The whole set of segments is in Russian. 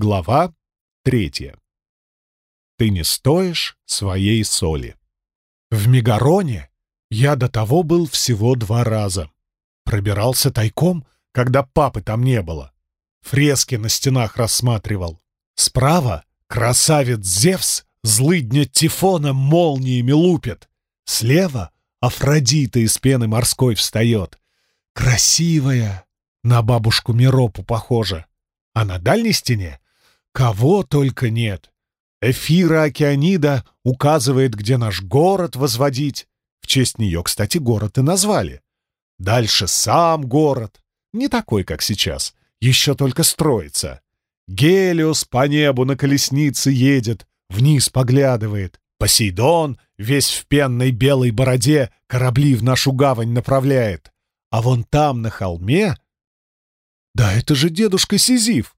Глава третья. Ты не стоишь своей соли. В Мегароне я до того был всего два раза. Пробирался тайком, когда папы там не было. Фрески на стенах рассматривал. Справа красавец Зевс злыдня Тифона молниями лупит. Слева Афродита из пены морской встает. Красивая, на бабушку Миропу похожа. А на дальней стене кого только нет. Эфира Океанида указывает, где наш город возводить. В честь нее, кстати, город и назвали. Дальше сам город. Не такой, как сейчас. Еще только строится. Гелиос по небу на колеснице едет, вниз поглядывает. Посейдон, весь в пенной белой бороде, корабли в нашу гавань направляет. А вон там, на холме... Да это же дедушка Сизиф!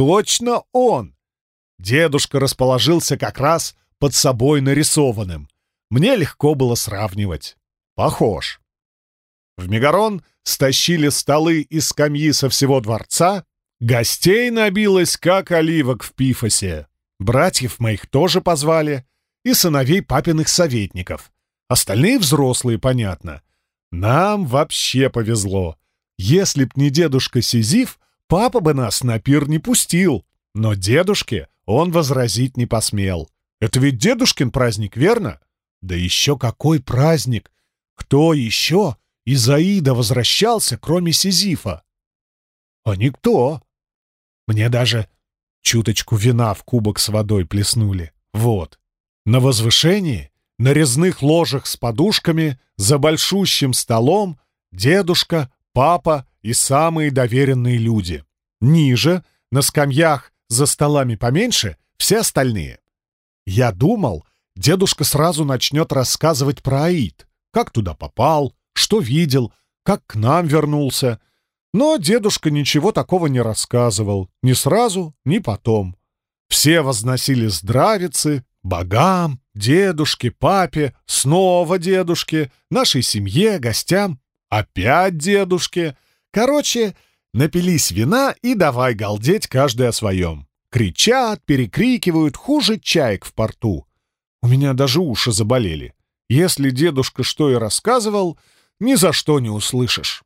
Точно он! Дедушка расположился как раз под собой нарисованным. Мне легко было сравнивать. Похож. В Мегарон стащили столы и скамьи со всего дворца. Гостей набилось, как оливок в пифосе. Братьев моих тоже позвали. И сыновей папиных советников. Остальные взрослые, понятно. Нам вообще повезло. Если б не дедушка Сизиф, Папа бы нас на пир не пустил, но дедушке он возразить не посмел. Это ведь дедушкин праздник, верно? Да еще какой праздник! Кто еще из Аида возвращался, кроме Сизифа? А никто. Мне даже чуточку вина в кубок с водой плеснули. Вот. На возвышении, на резных ложах с подушками, за большущим столом дедушка, папа и самые доверенные люди. Ниже, на скамьях за столами поменьше, все остальные. Я думал, дедушка сразу начнет рассказывать про Аид, как туда попал, что видел, как к нам вернулся. Но дедушка ничего такого не рассказывал, ни сразу, ни потом. Все возносили здравицы богам, дедушке, папе, снова дедушке, нашей семье, гостям, опять дедушке. Короче, напились вина и давай галдеть каждый о своем. Кричат, перекрикивают, хуже чаек в порту. У меня даже уши заболели. Если дедушка что и рассказывал, ни за что не услышишь.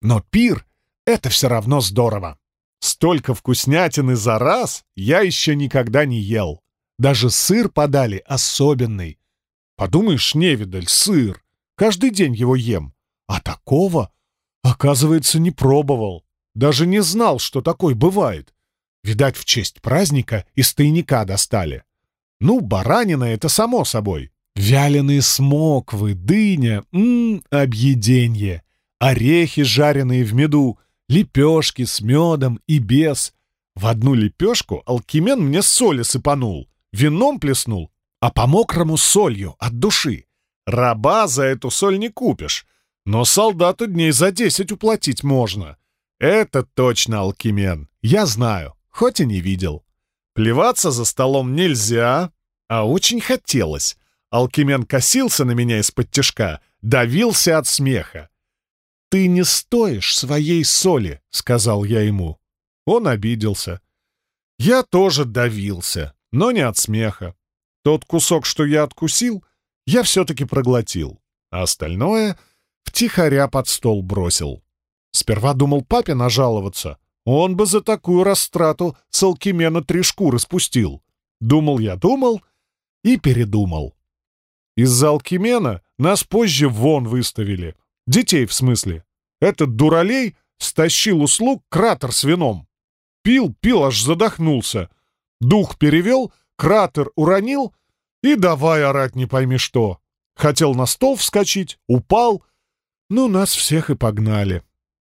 Но пир — это все равно здорово. Столько вкуснятины за раз я еще никогда не ел. Даже сыр подали особенный. Подумаешь, невидаль, сыр. Каждый день его ем. А такого, оказывается, не пробовал. Даже не знал, что такой бывает. Видать, в честь праздника из тайника достали. Ну, баранина — это само собой. Вяленые смоквы, дыня, ммм, объеденье. Орехи, жареные в меду, лепешки с медом и без. В одну лепешку алкимен мне соли сыпанул, вином плеснул, а по-мокрому солью от души. Раба за эту соль не купишь, но солдату дней за десять уплатить можно. Это точно алкимен. Я знаю, хоть и не видел. Плеваться за столом нельзя, а очень хотелось. Алкимен косился на меня из-под тяжка, давился от смеха. «Ты не стоишь своей соли», — сказал я ему. Он обиделся. Я тоже давился, но не от смеха. Тот кусок, что я откусил, я все-таки проглотил, а остальное втихаря под стол бросил. Сперва думал папе нажаловаться. Он бы за такую растрату с три шкуры спустил. Думал я, думал и передумал. Из-за Алкимена нас позже вон выставили. Детей, в смысле. Этот дуралей стащил услуг кратер с вином. Пил, пил, аж задохнулся. Дух перевел, кратер уронил и давай орать не пойми что. Хотел на стол вскочить, упал. Ну, нас всех и погнали.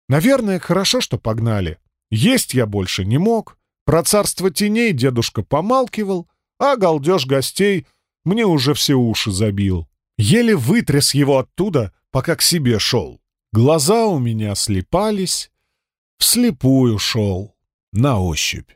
Наверное, хорошо, что погнали. Есть я больше не мог. Про царство теней дедушка помалкивал, а галдеж гостей мне уже все уши забил. Еле вытряс его оттуда, пока к себе шел. Глаза у меня слепались, вслепую шел, на ощупь.